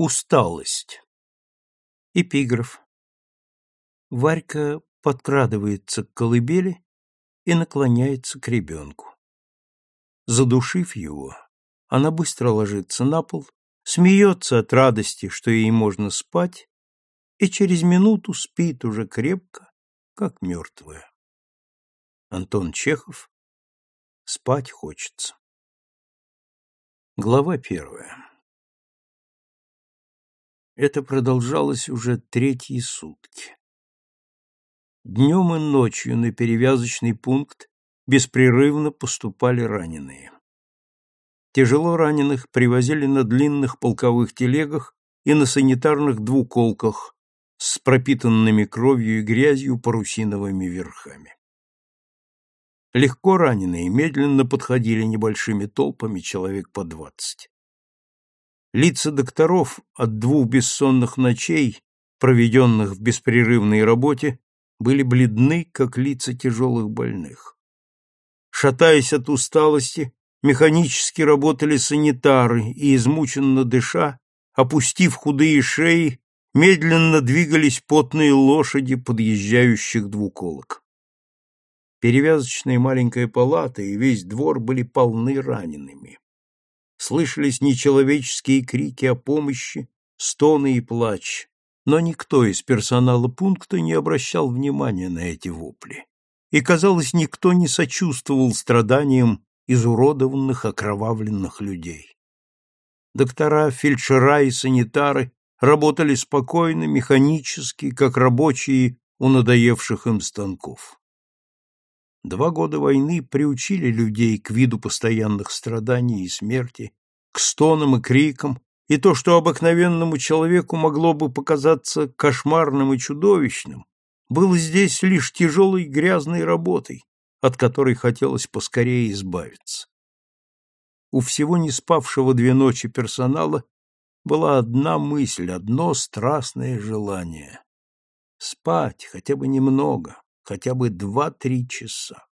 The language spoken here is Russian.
Усталость. Эпиграф. Варька подкрадывается к колыбели и наклоняется к ребенку. Задушив его, она быстро ложится на пол, смеется от радости, что ей можно спать, и через минуту спит уже крепко, как мертвая. Антон Чехов. Спать хочется. Глава первая. Это продолжалось уже третьи сутки. Днем и ночью на перевязочный пункт беспрерывно поступали раненые. Тяжело раненых привозили на длинных полковых телегах и на санитарных двуколках с пропитанными кровью и грязью парусиновыми верхами. Легко раненые медленно подходили небольшими толпами, человек по двадцать. Лица докторов от двух бессонных ночей, проведенных в беспрерывной работе, были бледны, как лица тяжелых больных. Шатаясь от усталости, механически работали санитары и, измученно дыша, опустив худые шеи, медленно двигались потные лошади подъезжающих двуколок. Перевязочная маленькая палата и весь двор были полны ранеными слышались нечеловеческие крики о помощи, стоны и плач, но никто из персонала пункта не обращал внимания на эти вопли. И, казалось, никто не сочувствовал страданиям изуродованных, окровавленных людей. Доктора, фельдшера и санитары работали спокойно, механически, как рабочие у надоевших им станков. Два года войны приучили людей к виду постоянных страданий и смерти, к стонам и крикам, и то, что обыкновенному человеку могло бы показаться кошмарным и чудовищным, было здесь лишь тяжелой грязной работой, от которой хотелось поскорее избавиться. У всего не спавшего две ночи персонала была одна мысль, одно страстное желание — спать хотя бы немного, хотя бы два-три часа.